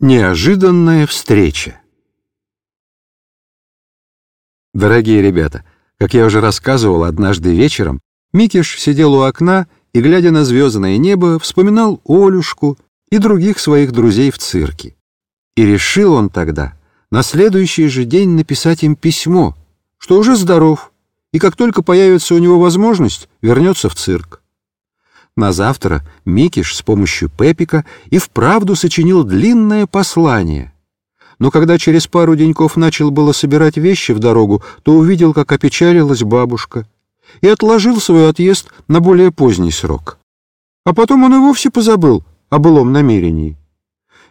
Неожиданная встреча Дорогие ребята, как я уже рассказывал однажды вечером, Микиш сидел у окна и, глядя на звездное небо, вспоминал Олюшку и других своих друзей в цирке. И решил он тогда на следующий же день написать им письмо, что уже здоров, и как только появится у него возможность, вернется в цирк. На завтра Микиш с помощью Пепика и вправду сочинил длинное послание. Но когда через пару деньков начал было собирать вещи в дорогу, то увидел, как опечалилась бабушка, и отложил свой отъезд на более поздний срок. А потом он и вовсе позабыл о былом намерении.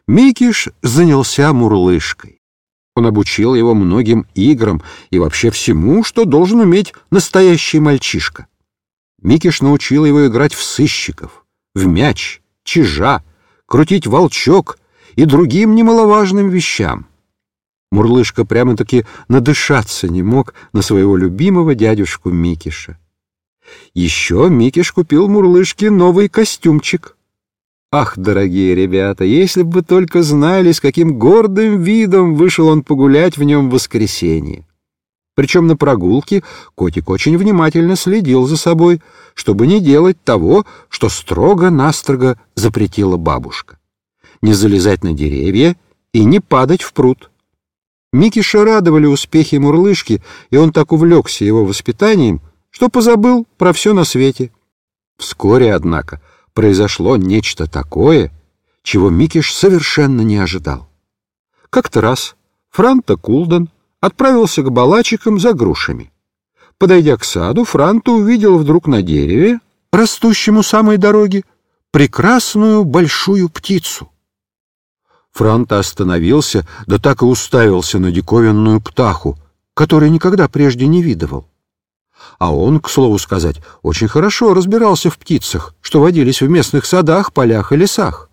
Микиш занялся мурлышкой. Он обучил его многим играм и вообще всему, что должен уметь настоящий мальчишка. Микиш научил его играть в сыщиков, в мяч, чижа, крутить волчок и другим немаловажным вещам. Мурлышка прямо-таки надышаться не мог на своего любимого дядюшку Микиша. Еще Микиш купил Мурлышке новый костюмчик. Ах, дорогие ребята, если бы только знали, с каким гордым видом вышел он погулять в нем в воскресенье. Причем на прогулке котик очень внимательно следил за собой, чтобы не делать того, что строго-настрого запретила бабушка. Не залезать на деревья и не падать в пруд. Микиша радовали успехи Мурлышки, и он так увлекся его воспитанием, что позабыл про все на свете. Вскоре, однако, произошло нечто такое, чего Микиш совершенно не ожидал. Как-то раз Франта Кулден отправился к балачикам за грушами. Подойдя к саду, Франта увидел вдруг на дереве, растущем у самой дороги, прекрасную большую птицу. Франта остановился, да так и уставился на диковинную птаху, которой никогда прежде не видывал. А он, к слову сказать, очень хорошо разбирался в птицах, что водились в местных садах, полях и лесах.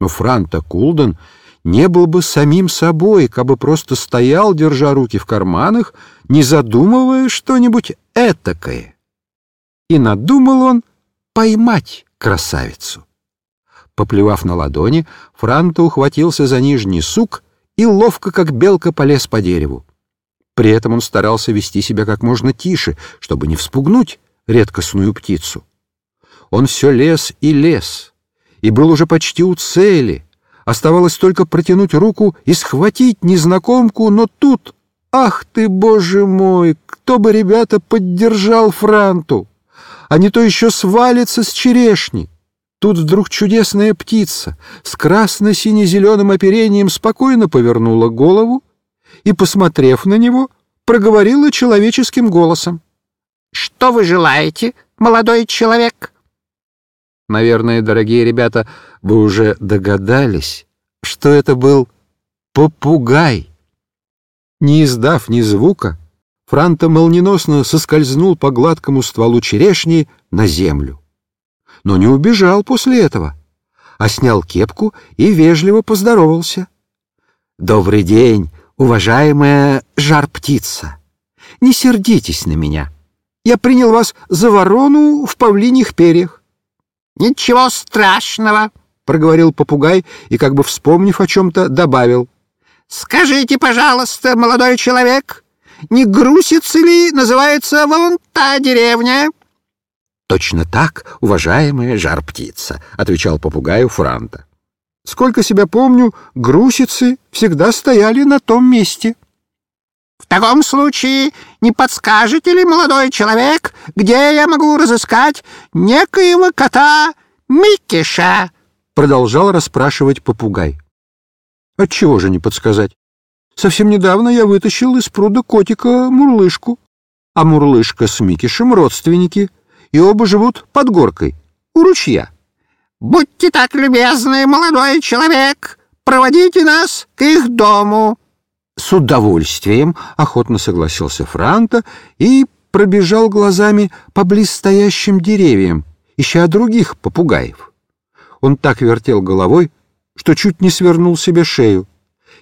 Но Франта Кулден не был бы самим собой, кабы просто стоял, держа руки в карманах, не задумывая что-нибудь этакое. И надумал он поймать красавицу. Поплевав на ладони, Франта ухватился за нижний сук и ловко, как белка, полез по дереву. При этом он старался вести себя как можно тише, чтобы не вспугнуть редкостную птицу. Он все лез и лез, и был уже почти у цели — Оставалось только протянуть руку и схватить незнакомку, но тут... Ах ты, боже мой! Кто бы, ребята, поддержал Франту? А не то еще свалится с черешни. Тут вдруг чудесная птица с красно-сине-зеленым оперением спокойно повернула голову и, посмотрев на него, проговорила человеческим голосом. «Что вы желаете, молодой человек?» Наверное, дорогие ребята, вы уже догадались, что это был попугай. Не издав ни звука, Франта молниеносно соскользнул по гладкому стволу черешни на землю. Но не убежал после этого, а снял кепку и вежливо поздоровался. «Добрый день, уважаемая жар-птица! Не сердитесь на меня. Я принял вас за ворону в павлиньих перьях. «Ничего страшного», — проговорил попугай и, как бы вспомнив о чем-то, добавил. «Скажите, пожалуйста, молодой человек, не грусится ли называется вон та деревня?» «Точно так, уважаемая жар-птица», — отвечал попугаю Франта. «Сколько себя помню, грусицы всегда стояли на том месте». «В таком случае не подскажете ли, молодой человек, где я могу разыскать некоего кота Микиша?» Продолжал расспрашивать попугай. «Отчего же не подсказать? Совсем недавно я вытащил из пруда котика Мурлышку, а Мурлышка с Микишем родственники, и оба живут под горкой, у ручья». «Будьте так любезны, молодой человек, проводите нас к их дому». С удовольствием охотно согласился Франта и пробежал глазами по близстоящим деревьям, ища других попугаев. Он так вертел головой, что чуть не свернул себе шею,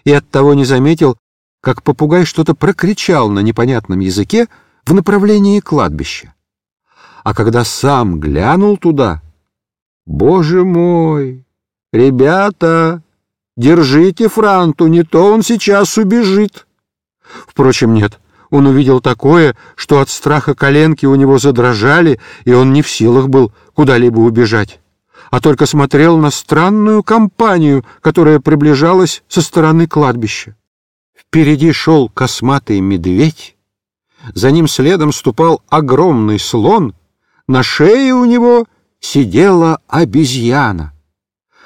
и оттого не заметил, как попугай что-то прокричал на непонятном языке в направлении кладбища. А когда сам глянул туда, «Боже мой! Ребята, Держите Франту, не то он сейчас убежит. Впрочем, нет, он увидел такое, что от страха коленки у него задрожали, и он не в силах был куда-либо убежать, а только смотрел на странную компанию, которая приближалась со стороны кладбища. Впереди шел косматый медведь, за ним следом ступал огромный слон, на шее у него сидела обезьяна.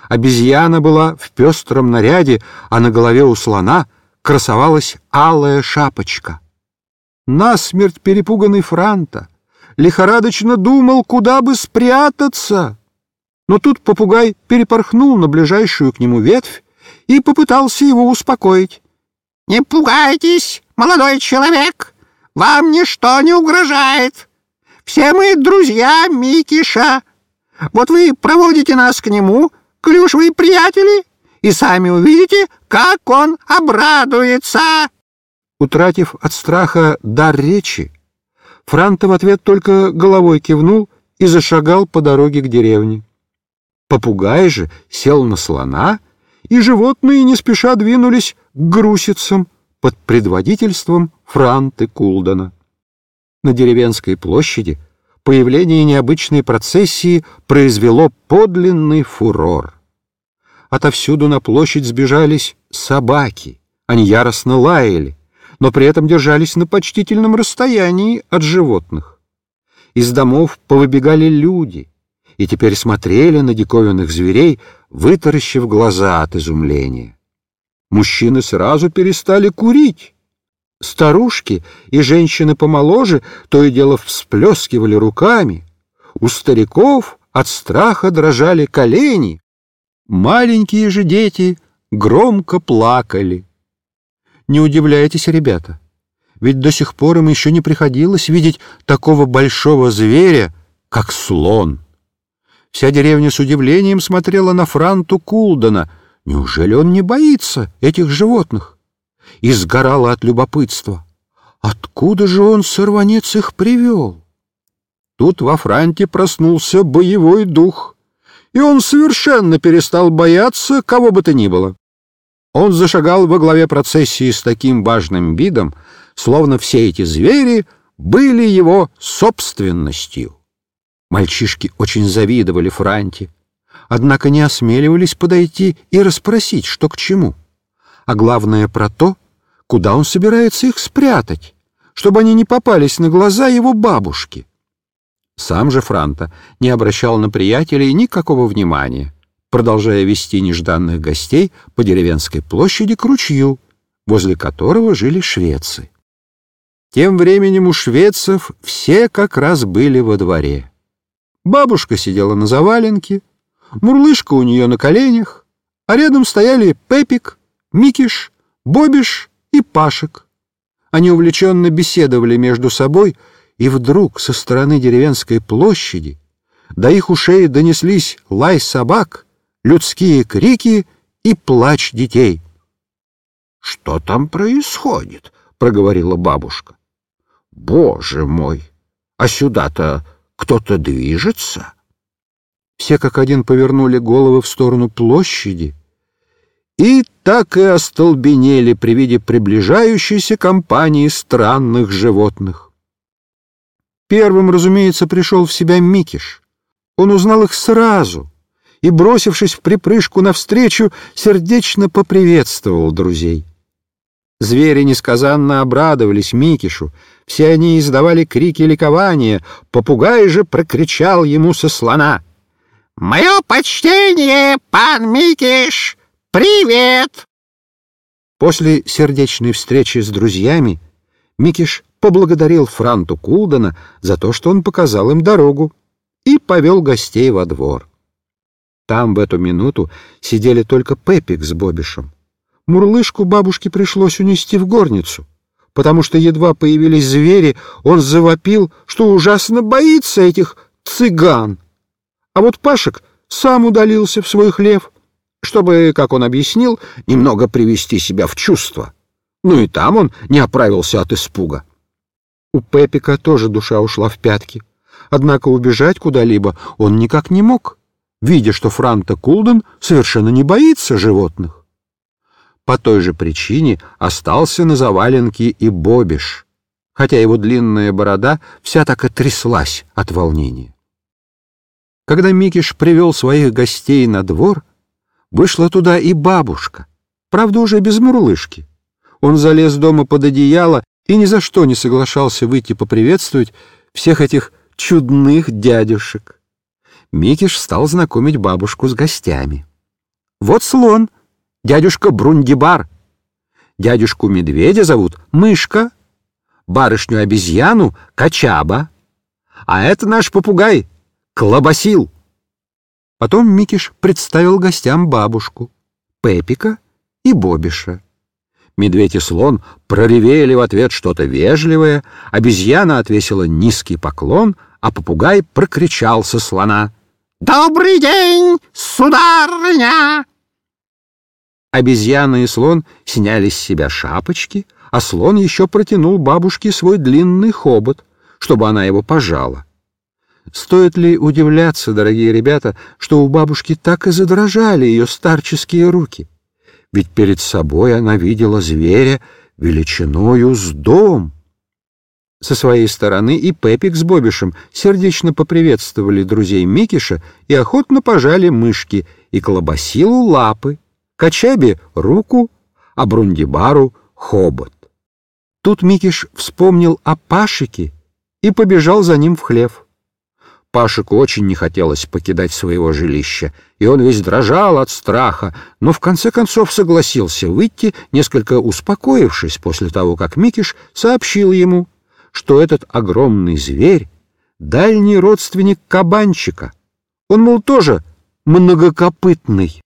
Обезьяна была в пестром наряде, а на голове у слона красовалась алая шапочка. Насмерть перепуганный Франта лихорадочно думал, куда бы спрятаться. Но тут попугай перепорхнул на ближайшую к нему ветвь и попытался его успокоить. «Не пугайтесь, молодой человек, вам ничто не угрожает. Все мы друзья Микиша. Вот вы проводите нас к нему, клюшевые приятели, и сами увидите, как он обрадуется». Утратив от страха дар речи, Франта в ответ только головой кивнул и зашагал по дороге к деревне. Попугай же сел на слона, и животные не спеша двинулись к грусицам под предводительством Франты Кулдана. На деревенской площади появление необычной процессии произвело подлинный фурор. Отовсюду на площадь сбежались собаки, они яростно лаяли, но при этом держались на почтительном расстоянии от животных. Из домов повыбегали люди и теперь смотрели на диковинных зверей, вытаращив глаза от изумления. Мужчины сразу перестали курить. Старушки и женщины помоложе то и дело всплескивали руками. У стариков от страха дрожали колени. Маленькие же дети громко плакали. Не удивляйтесь, ребята, ведь до сих пор им еще не приходилось видеть такого большого зверя, как слон. Вся деревня с удивлением смотрела на Франту Кулдена. Неужели он не боится этих животных? И сгорала от любопытства. Откуда же он, сорванец, их привел? Тут во Франте проснулся боевой дух, и он совершенно перестал бояться кого бы то ни было. Он зашагал во главе процессии с таким важным видом, словно все эти звери были его собственностью. Мальчишки очень завидовали Франте, однако не осмеливались подойти и расспросить, что к чему. А главное про то, куда он собирается их спрятать, чтобы они не попались на глаза его бабушки. Сам же Франта не обращал на приятелей никакого внимания продолжая вести нежданных гостей по деревенской площади к ручью, возле которого жили швецы. Тем временем у шведцев все как раз были во дворе. Бабушка сидела на заваленке, мурлышка у нее на коленях, а рядом стояли Пепик, Микиш, Бобиш и Пашек. Они увлеченно беседовали между собой, и вдруг со стороны деревенской площади до их ушей донеслись лай собак — людские крики и плач детей. «Что там происходит?» — проговорила бабушка. «Боже мой! А сюда-то кто-то движется?» Все как один повернули головы в сторону площади и так и остолбенели при виде приближающейся компании странных животных. Первым, разумеется, пришел в себя Микиш. Он узнал их сразу — и, бросившись в припрыжку навстречу, сердечно поприветствовал друзей. Звери несказанно обрадовались Микишу, все они издавали крики ликования, попугай же прокричал ему со слона. «Мое почтение, пан Микиш! Привет!» После сердечной встречи с друзьями Микиш поблагодарил Франту Кулдена за то, что он показал им дорогу, и повел гостей во двор. Там в эту минуту сидели только Пепик с Бобишем. Мурлышку бабушке пришлось унести в горницу, потому что едва появились звери, он завопил, что ужасно боится этих цыган. А вот Пашек сам удалился в свой хлев, чтобы, как он объяснил, немного привести себя в чувство. Ну и там он не оправился от испуга. У Пепика тоже душа ушла в пятки, однако убежать куда-либо он никак не мог видя, что Франта Кулден совершенно не боится животных. По той же причине остался на заваленке и Бобиш, хотя его длинная борода вся так и тряслась от волнения. Когда Микиш привел своих гостей на двор, вышла туда и бабушка, правда, уже без мурлышки. Он залез дома под одеяло и ни за что не соглашался выйти поприветствовать всех этих чудных дядюшек. Микиш стал знакомить бабушку с гостями. Вот слон, дядюшка Брундибар. Дядюшку медведя зовут Мышка, барышню-обезьяну — Качаба. А это наш попугай — Клобасил. Потом Микиш представил гостям бабушку, Пепика и Бобиша. Медведь и слон проревели в ответ что-то вежливое, обезьяна отвесила низкий поклон, а попугай прокричал со слона. «Добрый день, сударыня!» Обезьяна и слон сняли с себя шапочки, а слон еще протянул бабушке свой длинный хобот, чтобы она его пожала. Стоит ли удивляться, дорогие ребята, что у бабушки так и задрожали ее старческие руки? Ведь перед собой она видела зверя величиною с дом. Со своей стороны и Пепик с Бобишем сердечно поприветствовали друзей Микиша и охотно пожали мышки и колобасилу лапы, Качабе — руку, а Брундибару — хобот. Тут Микиш вспомнил о Пашике и побежал за ним в хлев. Пашику очень не хотелось покидать своего жилища, и он весь дрожал от страха, но в конце концов согласился выйти, несколько успокоившись после того, как Микиш сообщил ему, что этот огромный зверь — дальний родственник кабанчика. Он, мол, тоже многокопытный.